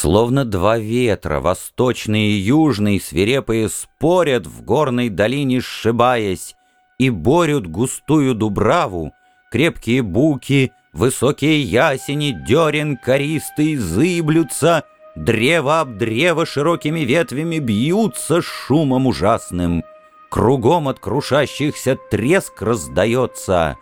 Словно два ветра, восточный и южный, свирепые спорят в горной долине сшибаясь, и борют густую дубраву, крепкие буки, высокие ясени, дерен користый зыблются, древо об древо широкими ветвями бьются шумом ужасным. Кругом от крушащихся треск раздается.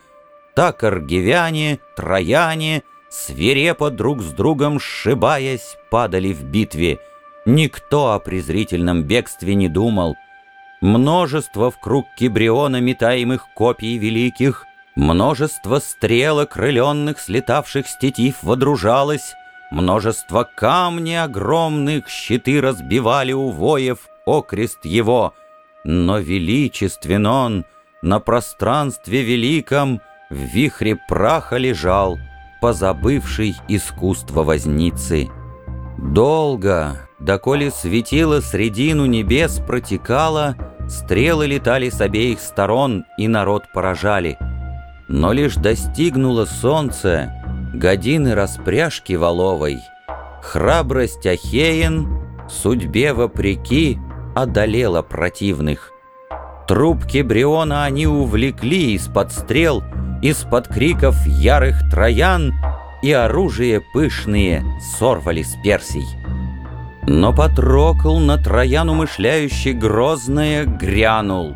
Так аргивяне, трояне, свирепо друг с другом сшибаясь, падали в битве. Никто о презрительном бегстве не думал — Множество в круг Кибриона метаемых копий великих, Множество стрелок, крыленных, слетавших с тетив, водружалось, Множество камней огромных щиты разбивали у воев окрест его, Но величествен он на пространстве великом В вихре праха лежал, позабывший искусство возницы. Долго, доколе светило средину небес протекало, Стрелы летали с обеих сторон, и народ поражали. Но лишь достигнуло солнце, годины распряжки воловой, Храбрость Ахеен, судьбе вопреки, одолела противных. Трубки Бриона они увлекли из-под стрел, Из-под криков ярых троян, И оружие пышные сорвали с персий. Но Патрокл на Троян умышляющий грозное грянул.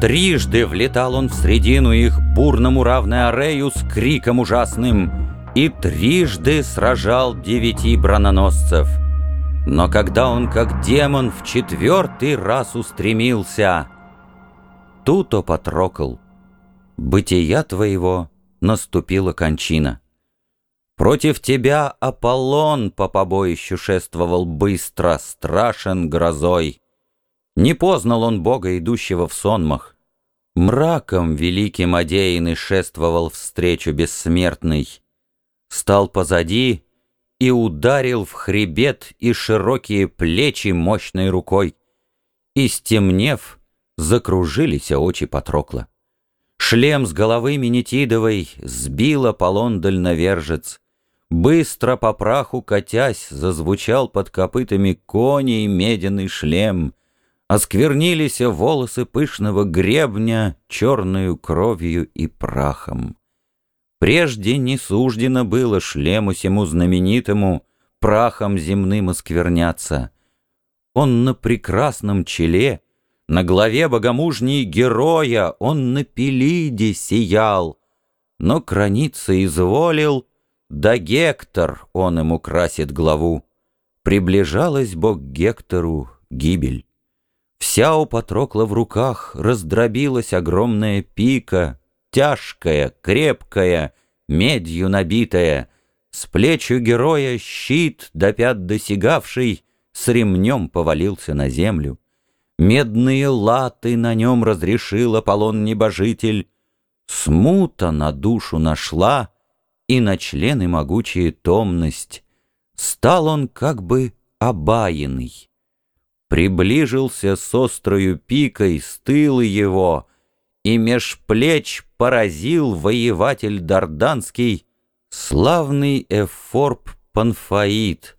Трижды влетал он в средину их бурному равной Арею с криком ужасным и трижды сражал девяти брононосцев. Но когда он, как демон, в четвертый раз устремился, тут, Патрокл, бытия твоего наступила кончина. Против тебя Аполлон по побоищу шествовал быстро, страшен грозой. Не познал он Бога, идущего в сонмах. Мраком великим одеянный шествовал встречу бессмертный. Стал позади и ударил в хребет и широкие плечи мощной рукой. И стемнев, закружились очи Патрокла. Шлем с головы Менетидовой сбил Аполлон дальновержец — Быстро по праху катясь, зазвучал под копытами коней меденный шлем. Осквернились волосы пышного гребня черную кровью и прахом. Прежде не суждено было шлему сему знаменитому прахом земным оскверняться. Он на прекрасном челе, на главе богомужней героя, он на Пелиде сиял, но краница изволил — да Гектор он ему красит главу. Приближалась Бог Гектору гибель. Вся у Патрокла в руках раздробилась огромная пика, тяжкая, крепкая, медью набитая, с плечу героя щит, до пят досягавший, с ремнем повалился на землю. Медные латы на нем разрешил Аполлон-небожитель, смута на душу нашла — и на члены могучие томность, Стал он как бы обаянный. Приближился с острою пикой стылы его, И меж плеч поразил воеватель Дарданский Славный Эфорб Панфаид,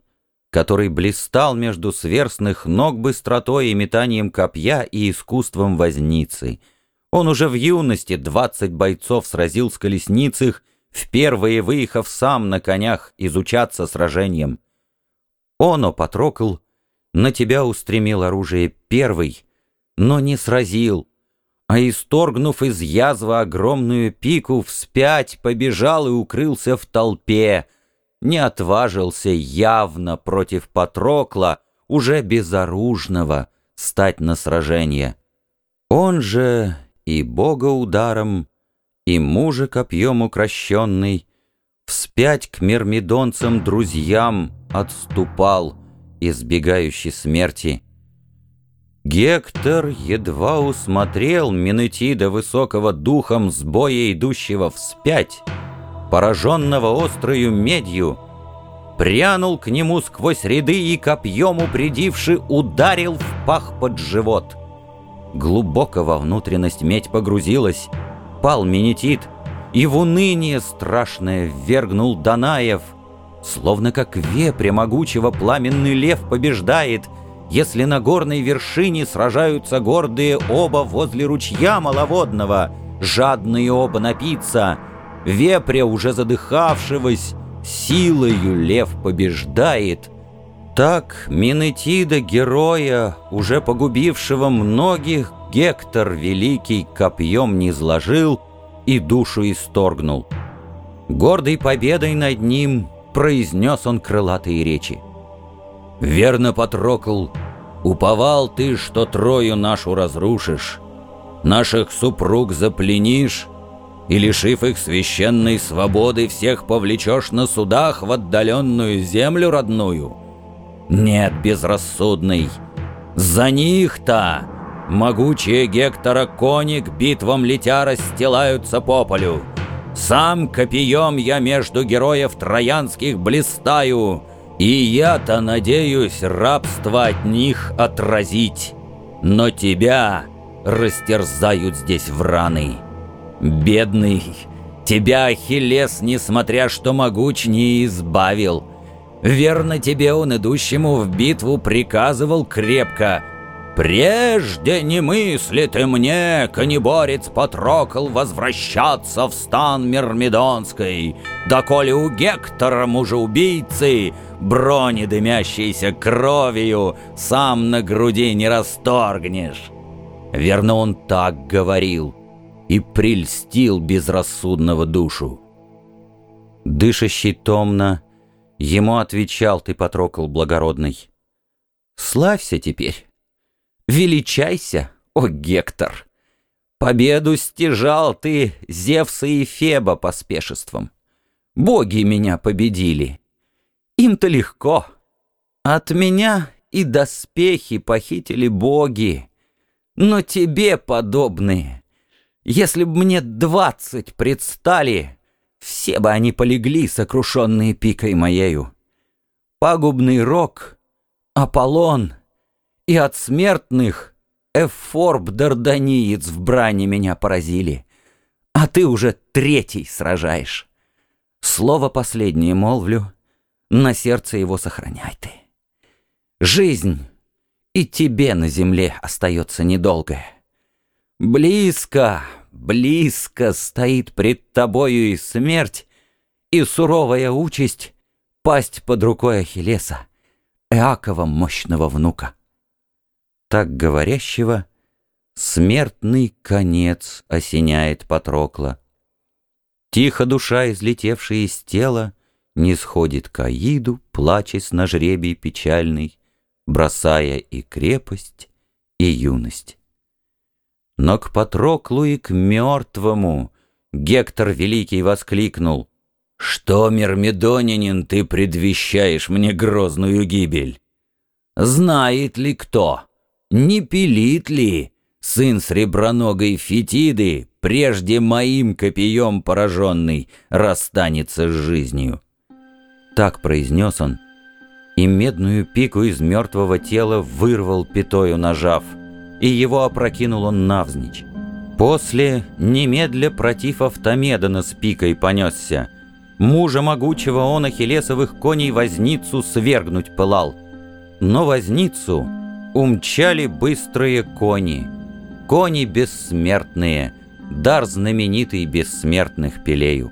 Который блистал между сверстных ног быстротой и метанием копья и искусством возницы. Он уже в юности двадцать бойцов сразил с колесницах впервые выехав сам на конях изучаться сражением. Он, о Патрокл, на тебя устремил оружие первый, но не сразил, а исторгнув из язвы огромную пику, вспять побежал и укрылся в толпе, не отважился явно против Патрокла, уже безоружного, стать на сражение. Он же и бога ударом и мужа копьем укращенный, Вспять к мирмидонцам друзьям отступал, избегающий смерти. Гектор едва усмотрел Менетида высокого духом с боя идущего вспять, пораженного острою медью, прянул к нему сквозь ряды и копьем упредивши ударил в пах под живот. Глубоко во внутренность медь погрузилась, пал Менетит, и в уныние страшное ввергнул Данаев, Словно как вепря могучего пламенный лев побеждает, Если на горной вершине сражаются гордые оба Возле ручья маловодного, жадные оба напиться, Вепря, уже задыхавшегося, силою лев побеждает. Так Минетида, героя, уже погубившего многих, Гектор великий копьем не сложил и душу исторгнул. Гордой победой над ним произнес он крылатые речи. «Верно, Патрокл, уповал ты, что Трою нашу разрушишь, наших супруг запленишь, и, лишив их священной свободы, всех повлечешь на судах в отдаленную землю родную? Нет, безрассудный, за них-то могучие Гектора кони к битвам летя расстилаются по полю. Сам копьем я между героев троянских блистаю, и я-то надеюсь рабство от них отразить. Но тебя растерзают здесь враны. Бедный, тебя Ахиллес, несмотря что могуч, не избавил. Верно тебе он, идущему в битву, приказывал крепко «Прежде не мысли ты мне, конеборец Патрокл, возвращаться в стан Мирмидонской, доколе у Гектора, мужа-убийцы, брони дымящейся кровью, сам на груди не расторгнешь». Верно, он так говорил и прельстил безрассудного душу. Дышащий томно, ему отвечал ты, Патрокл благородный. «Славься теперь, величайся, о Гектор! Победу стяжал ты Зевса и Феба поспешеством. Боги меня победили. Им-то легко. От меня и доспехи похитили боги, но тебе подобные если б мне двадцать предстали, все бы они полегли, сокрушенные пикой моею. Пагубный рок, Аполлон и от смертных Эфорб Дарданиец в брани меня поразили, а ты уже третий сражаешь. Слово последнее молвлю, на сердце его сохраняй ты. Жизнь и тебе на земле остается недолгая. Близко, близко стоит пред тобою и смерть, и суровая участь пасть под рукой Ахиллеса, Эакова мощного внука. Так говорящего смертный конец осеняет Патрокла. Тихо душа, излетевшая из тела, не сходит к Аиду, плачась на жребий печальный, бросая и крепость, и юность. Но к Патроклу и к мертвому Гектор Великий воскликнул. «Что, мирмидонянин, ты предвещаешь мне грозную гибель? Знает ли кто, не пилит ли сын среброногой Фетиды, прежде моим копьем пораженный, расстанется с жизнью?» Так произнес он, и медную пику из мертвого тела вырвал пятою нажав — и его опрокинул он навзничь. После, немедля против Автомедона с пикой понесся. Мужа могучего он ахиллесовых коней возницу свергнуть пылал. Но возницу умчали быстрые кони. Кони бессмертные, дар знаменитый бессмертных Пелею.